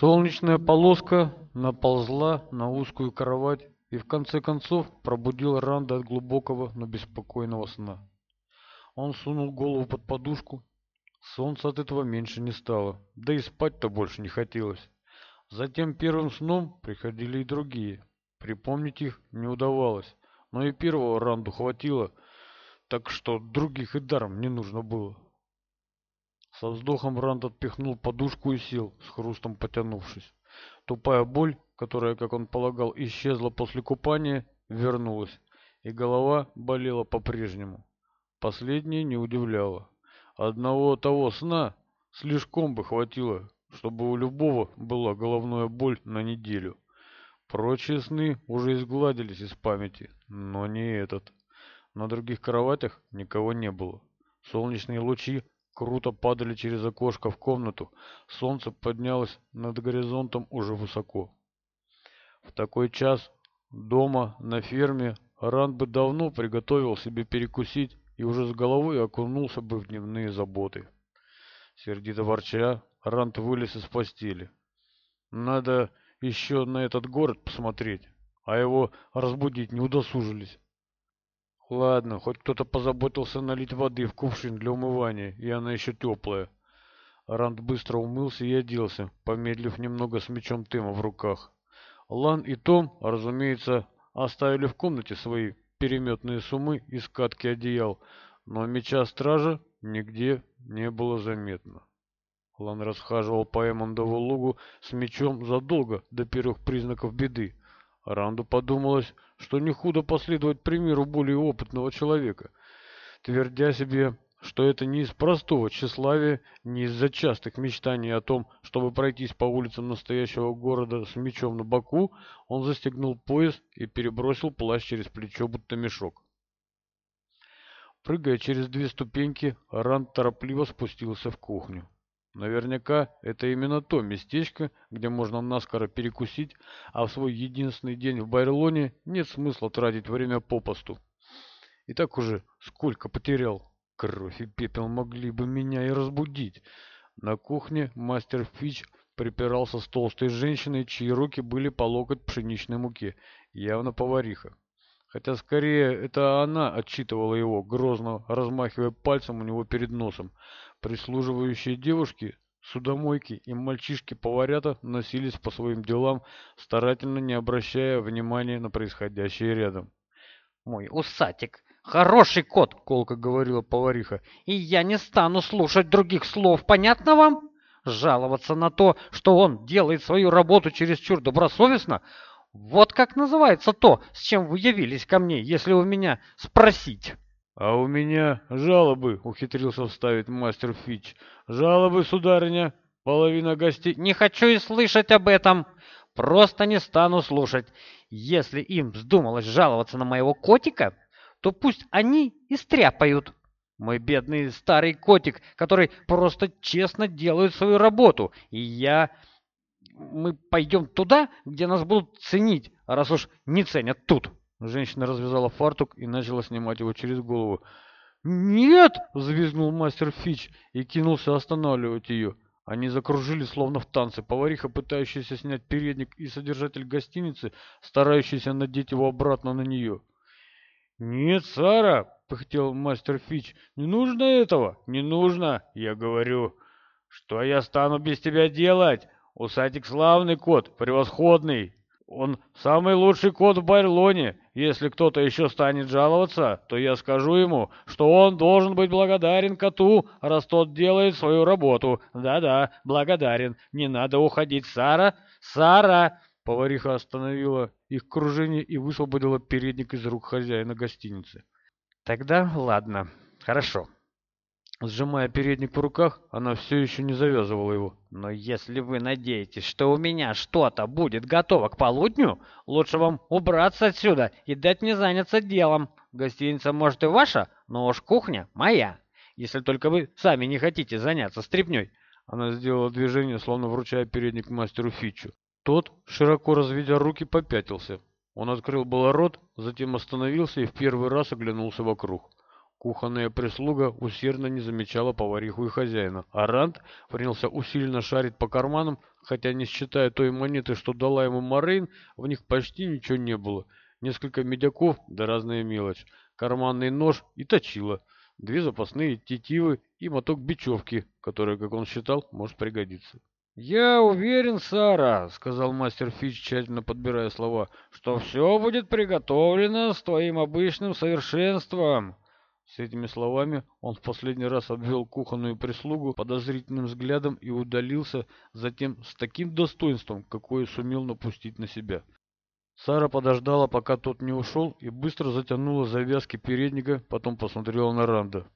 солнечная полоска наползла на узкую кровать и в конце концов пробудила Ранда от глубокого, но беспокойного сна. Он сунул голову под подушку. Солнца от этого меньше не стало, да и спать-то больше не хотелось. Затем первым сном приходили и другие. Припомнить их не удавалось, но и первого Ранду хватило, так что других и даром не нужно было. Со вздохом Ранд отпихнул подушку и сел, с хрустом потянувшись. Тупая боль, которая, как он полагал, исчезла после купания, вернулась, и голова болела по-прежнему. Последнее не удивляло. Одного того сна слишком бы хватило, чтобы у любого была головная боль на неделю. Прочие сны уже изгладились из памяти, но не этот. На других кроватях никого не было. Солнечные лучи круто падали через окошко в комнату, солнце поднялось над горизонтом уже высоко. В такой час дома на ферме Ран бы давно приготовил себе перекусить и уже с головой окунулся бы в дневные заботы. Сердито ворча, Рант вылез из постели. «Надо еще на этот город посмотреть, а его разбудить не удосужились». Ладно, хоть кто-то позаботился налить воды в кувшин для умывания, и она еще теплая. Ранд быстро умылся и оделся, помедлив немного с мечом Тема в руках. Лан и Том, разумеется, оставили в комнате свои переметные суммы и скатки одеял, но меча стража нигде не было заметно. Лан расхаживал по Эммондову лугу с мечом задолго до первых признаков беды. Ранду подумалось, что не худо последовать примеру более опытного человека, твердя себе, что это не из простого тщеславия, не из-за частых мечтаний о том, чтобы пройтись по улицам настоящего города с мечом на боку, он застегнул пояс и перебросил плащ через плечо, будто мешок. Прыгая через две ступеньки, Ран торопливо спустился в кухню. Наверняка это именно то местечко, где можно наскоро перекусить, а в свой единственный день в Байрлоне нет смысла тратить время попосту. И так уже сколько потерял. Кровь и пепел могли бы меня и разбудить. На кухне мастер Фич припирался с толстой женщиной, чьи руки были по локоть пшеничной муки, явно повариха. Хотя скорее это она отчитывала его, грозно размахивая пальцем у него перед носом. Прислуживающие девушки, судомойки и мальчишки-поварята носились по своим делам, старательно не обращая внимания на происходящее рядом. «Мой усатик! Хороший кот!» — колко говорила повариха. «И я не стану слушать других слов, понятно вам? Жаловаться на то, что он делает свою работу чересчур добросовестно? Вот как называется то, с чем вы явились ко мне, если у меня спросить!» «А у меня жалобы», — ухитрился вставить мастер Фич. «Жалобы, сударыня, половина гостей...» «Не хочу и слышать об этом! Просто не стану слушать! Если им вздумалось жаловаться на моего котика, то пусть они и стряпают!» Мой бедный старый котик, который просто честно делает свою работу, и я... Мы пойдем туда, где нас будут ценить, раз уж не ценят тут. Женщина развязала фартук и начала снимать его через голову. «Нет!» — взвизгнул мастер Фич и кинулся останавливать ее. Они закружили, словно в танце. Повариха, пытающаяся снять передник, и содержатель гостиницы, старающийся надеть его обратно на нее. «Нет, Сара!» — пыхтел мастер Фич. «Не нужно этого! Не нужно!» — я говорю. «Что я стану без тебя делать? Усатик славный кот, превосходный!» Он самый лучший кот в Байрлоне. Если кто-то еще станет жаловаться, то я скажу ему, что он должен быть благодарен коту, раз тот делает свою работу. Да-да, благодарен. Не надо уходить, Сара. Сара!» Повариха остановила их кружение и высвободила передник из рук хозяина гостиницы. «Тогда ладно. Хорошо сжимая передник в руках, она все еще не завязывала его. «Но если вы надеетесь, что у меня что-то будет готово к полудню, лучше вам убраться отсюда и дать мне заняться делом. Гостиница, может, и ваша, но уж кухня моя, если только вы сами не хотите заняться стряпней». Она сделала движение, словно вручая передник мастеру Фичу. Тот, широко разведя руки, попятился. Он открыл было рот, затем остановился и в первый раз оглянулся вокруг. Кухонная прислуга усердно не замечала повариху и хозяина, а Ранд принялся усиленно шарить по карманам, хотя, не считая той монеты, что дала ему Морейн, в них почти ничего не было. Несколько медяков, да разная мелочь, карманный нож и точила, две запасные тетивы и моток бечевки, которая, как он считал, может пригодиться. «Я уверен, Сара», — сказал мастер Фич, тщательно подбирая слова, — «что все будет приготовлено с твоим обычным совершенством». С этими словами он в последний раз обвел кухонную прислугу подозрительным взглядом и удалился затем с таким достоинством, какое сумел напустить на себя. Сара подождала, пока тот не ушел, и быстро затянула завязки передника, потом посмотрела на Ранда.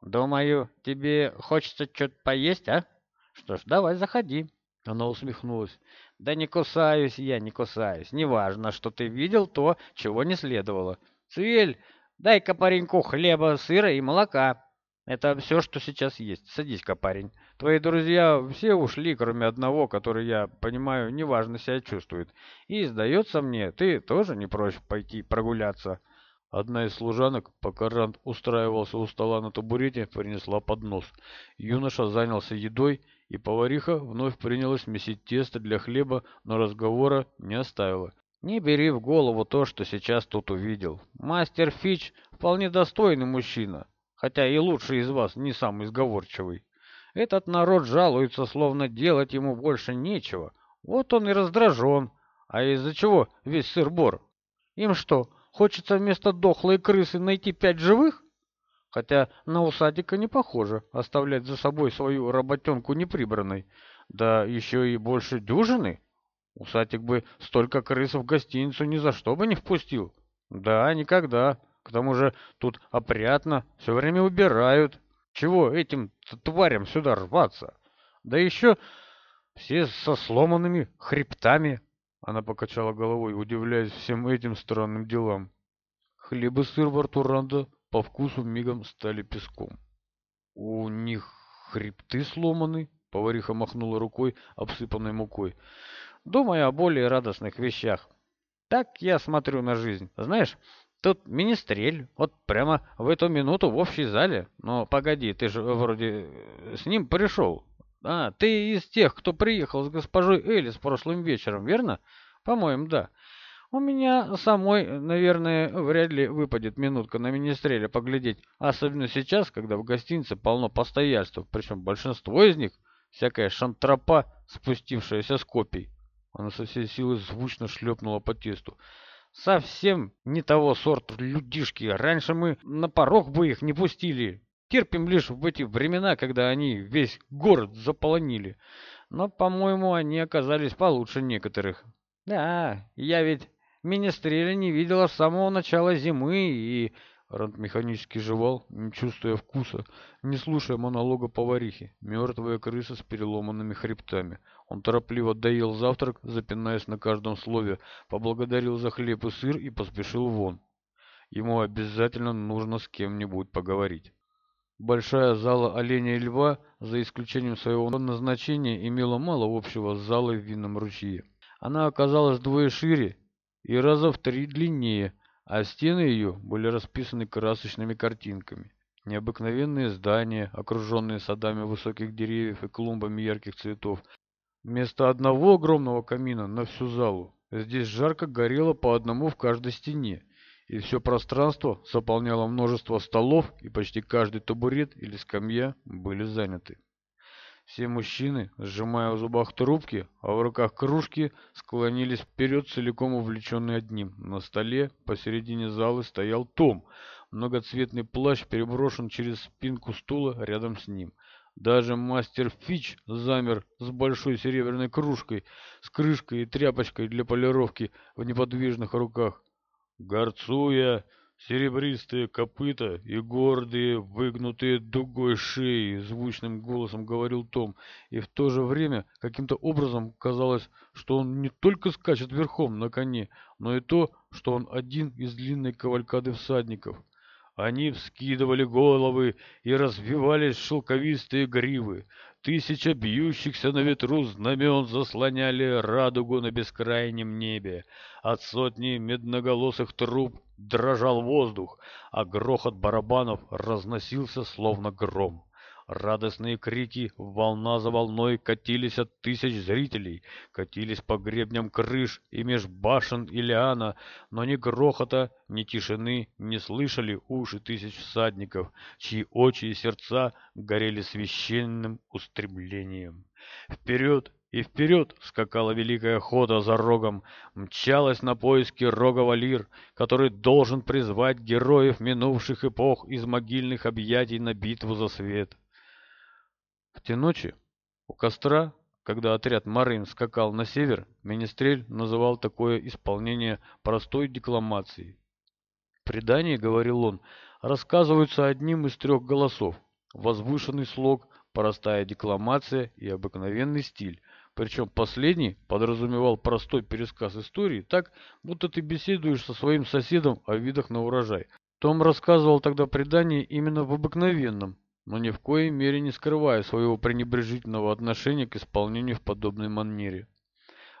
«Думаю, тебе хочется что-то поесть, а? Что ж, давай, заходи». Она усмехнулась. «Да не кусаюсь я, не кусаюсь. Неважно, что ты видел то, чего не следовало. Цель Дай-ка пареньку хлеба, сыра и молока. Это все, что сейчас есть. Садись-ка, парень. Твои друзья все ушли, кроме одного, который, я понимаю, неважно себя чувствует. И, сдается мне, ты тоже не прочь пойти прогуляться». Одна из служанок, пока Ранд устраивался у стола на табурете, принесла поднос. Юноша занялся едой, и повариха вновь принялась месить тесто для хлеба, но разговора не оставила. Не бери в голову то, что сейчас тут увидел. Мастер Фич вполне достойный мужчина, хотя и лучший из вас не самый сговорчивый. Этот народ жалуется, словно делать ему больше нечего. Вот он и раздражен. А из-за чего весь сыр-бор? Им что, хочется вместо дохлой крысы найти пять живых? Хотя на усадика не похоже оставлять за собой свою работенку неприбранной. Да еще и больше дюжины. Усатик бы столько крысов в гостиницу ни за что бы не впустил. Да, никогда. К тому же тут опрятно, все время убирают. Чего этим тварям сюда рваться? Да еще все со сломанными хребтами. Она покачала головой, удивляясь всем этим странным делам. Хлеб и сыр в Артуранда по вкусу мигом стали песком. «У них хребты сломаны?» — повариха махнула рукой, обсыпанной мукой думаю о более радостных вещах. Так я смотрю на жизнь. Знаешь, тут министрель, вот прямо в эту минуту в общей зале. Но погоди, ты же вроде э, с ним пришел. А, ты из тех, кто приехал с госпожой Элис прошлым вечером, верно? По-моему, да. У меня самой, наверное, вряд ли выпадет минутка на министреля поглядеть, особенно сейчас, когда в гостинице полно постояльцев, причем большинство из них всякая шантропа, спустившаяся с копий. Она со всей силы звучно шлепнула по тесту. «Совсем не того сорта людишки. Раньше мы на порог бы их не пустили. Терпим лишь в эти времена, когда они весь город заполонили. Но, по-моему, они оказались получше некоторых. Да, я ведь министреля не видела с самого начала зимы и Ранд механически жевал, не чувствуя вкуса, не слушая монолога поварихи, мертвая крыса с переломанными хребтами. Он торопливо доел завтрак, запинаясь на каждом слове, поблагодарил за хлеб и сыр и поспешил вон. Ему обязательно нужно с кем-нибудь поговорить. Большая зала оленя и льва, за исключением своего назначения, имела мало общего с залой в винном ручье. Она оказалась вдвое шире и раза в три длиннее – а стены ее были расписаны красочными картинками. Необыкновенные здания, окруженные садами высоких деревьев и клумбами ярких цветов. Вместо одного огромного камина на всю залу здесь жарко горело по одному в каждой стене, и все пространство заполняло множество столов, и почти каждый табурет или скамья были заняты. Все мужчины, сжимая в зубах трубки, а в руках кружки, склонились вперед, целиком увлеченные одним. На столе посередине залы стоял Том. Многоцветный плащ переброшен через спинку стула рядом с ним. Даже мастер Фич замер с большой серебряной кружкой, с крышкой и тряпочкой для полировки в неподвижных руках. «Горцуя!» серебристые копыта и гордые выгнутые дугой шеи, звучным голосом говорил Том, и в то же время каким-то образом казалось, что он не только скачет верхом на коне, но и то, что он один из длинной кавалькады всадников. Они вскидывали головы и развивались шелковистые гривы. Тысяча бьющихся на ветру знамен заслоняли радугу на бескрайнем небе. От сотни медноголосых труб дрожал воздух, а грохот барабанов разносился словно гром. Радостные крики волна за волной катились от тысяч зрителей, катились по гребням крыш и меж башен и лиана, но ни грохота, ни тишины не слышали уши тысяч всадников, чьи очи и сердца горели священным устремлением. Вперед и вперед скакала великая хода за рогом, мчалась на поиски рога Валир, который должен призвать героев минувших эпох из могильных объятий на битву за свет. В те ночи у костра, когда отряд Марин скакал на север, Министрель называл такое исполнение простой декламацией. В говорил он, рассказываются одним из трех голосов, возвышенный слог, простая декламация и обыкновенный стиль – причем последний подразумевал простой пересказ истории так, будто ты беседуешь со своим соседом о видах на урожай. Том рассказывал тогда предание именно в обыкновенном, но ни в коей мере не скрывая своего пренебрежительного отношения к исполнению в подобной манере.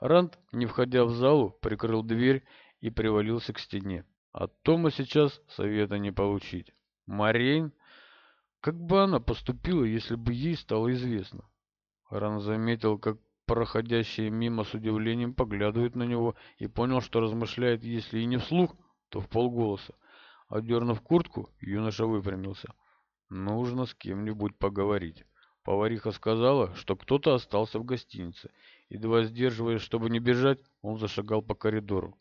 Ранд, не входя в залу, прикрыл дверь и привалился к стене. От Тома сейчас совета не получить. Марейн, как бы она поступила, если бы ей стало известно? Ран заметил, как проходящие мимо с удивлением поглядывают на него и понял, что размышляет, если и не вслух, то в полголоса. Одернув куртку, юноша выпрямился. «Нужно с кем-нибудь поговорить». Повариха сказала, что кто-то остался в гостинице. Едва сдерживаясь, чтобы не бежать, он зашагал по коридору.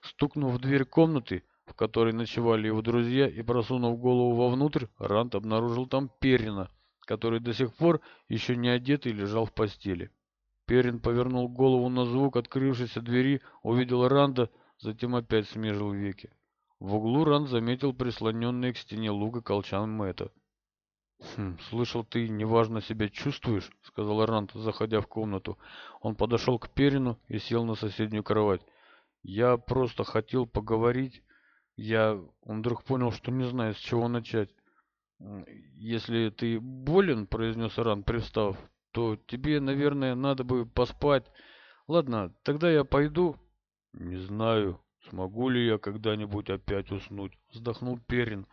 Стукнув в дверь комнаты, в которой ночевали его друзья, и просунув голову вовнутрь, Рант обнаружил там Перина, который до сих пор еще не одетый лежал в постели. Перин повернул голову на звук открывшейся двери, увидел Ранда, затем опять смежил веки. В углу Ран заметил прислоненный к стене луга колчан Мэтта. «Хм, слышал, ты неважно себя чувствуешь», — сказал Ранд, заходя в комнату. Он подошел к Перину и сел на соседнюю кровать. «Я просто хотел поговорить. Я...» Он вдруг понял, что не знает, с чего начать. «Если ты болен», — произнес Ранд, привстав, то тебе, наверное, надо бы поспать. Ладно, тогда я пойду». «Не знаю, смогу ли я когда-нибудь опять уснуть», — вздохнул Перин.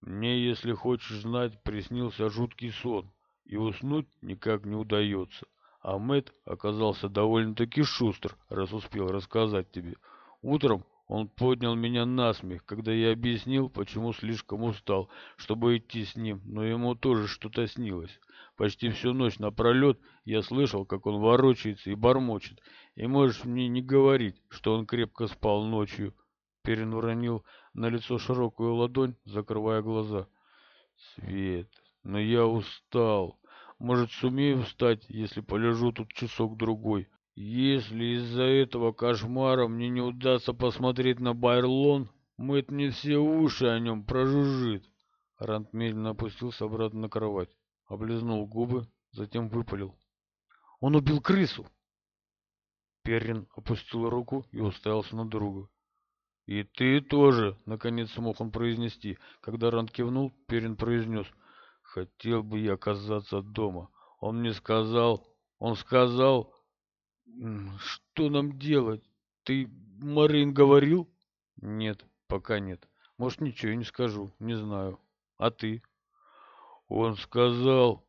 «Мне, если хочешь знать, приснился жуткий сон, и уснуть никак не удается. А Мэтт оказался довольно-таки шустр, раз успел рассказать тебе. Утром он поднял меня насмех, когда я объяснил, почему слишком устал, чтобы идти с ним, но ему тоже что-то снилось. Почти всю ночь напролет я слышал, как он ворочается и бормочет, и можешь мне не говорить, что он крепко спал ночью. Перин уронил на лицо широкую ладонь, закрывая глаза. Свет, но я устал. Может, сумею встать, если полежу тут часок-другой? Если из-за этого кошмара мне не удастся посмотреть на Байрлон, мыть не все уши а о нем прожужжит. Рант медленно опустился обратно на кровать, облизнул губы, затем выпалил. Он убил крысу. Перрин опустил руку и уставился на друга. «И ты тоже!» — наконец смог он произнести. Когда Рант кивнул, Перрин произнес. «Хотел бы я оказаться дома. Он мне сказал... Он сказал...» Что нам делать? Ты Марин говорил? Нет, пока нет. Может, ничего не скажу, не знаю. А ты? Он сказал,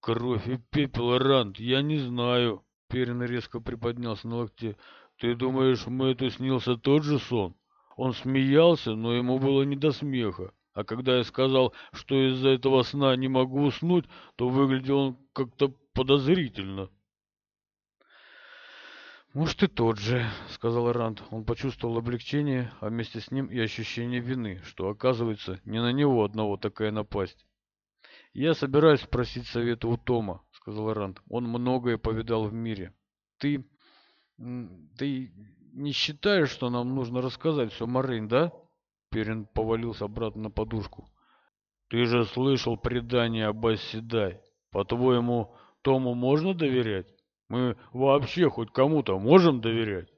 кровь и пепел, Ранд, я не знаю. Перин резко приподнялся на локте. Ты думаешь, Мэтту снился тот же сон? Он смеялся, но ему было не до смеха. А когда я сказал, что из-за этого сна не могу уснуть, то выглядел он как-то подозрительно. «Может, и тот же», — сказал Ранд. Он почувствовал облегчение, а вместе с ним и ощущение вины, что, оказывается, не на него одного такая напасть. «Я собираюсь спросить совета у Тома», — сказал Ранд. «Он многое повидал в мире. Ты... ты не считаешь, что нам нужно рассказать все Марин, да?» Перин повалился обратно на Мы вообще хоть кому-то можем доверять?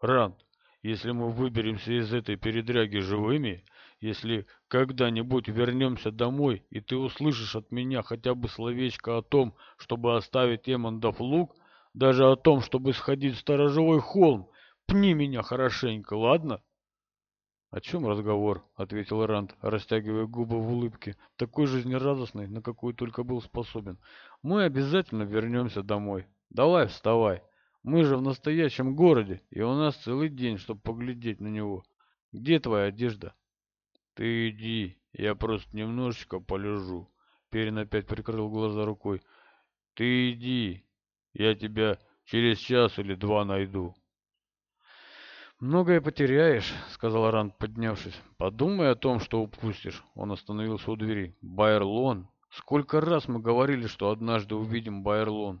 Ранд, если мы выберемся из этой передряги живыми, если когда-нибудь вернемся домой, и ты услышишь от меня хотя бы словечко о том, чтобы оставить Эммондов лук, даже о том, чтобы сходить в сторожевой холм, пни меня хорошенько, ладно?» «О чем разговор?» — ответил Ранд, растягивая губы в улыбке, такой жизнерадостной, на какую только был способен. «Мы обязательно вернемся домой» давай вставай. Мы же в настоящем городе, и у нас целый день, чтобы поглядеть на него. Где твоя одежда? Ты иди, я просто немножечко полежу. Перин опять прикрыл глаза рукой. Ты иди, я тебя через час или два найду. «Многое потеряешь», — сказал Ранд, поднявшись. «Подумай о том, что упустишь». Он остановился у двери. «Байерлон! Сколько раз мы говорили, что однажды увидим Байерлон!»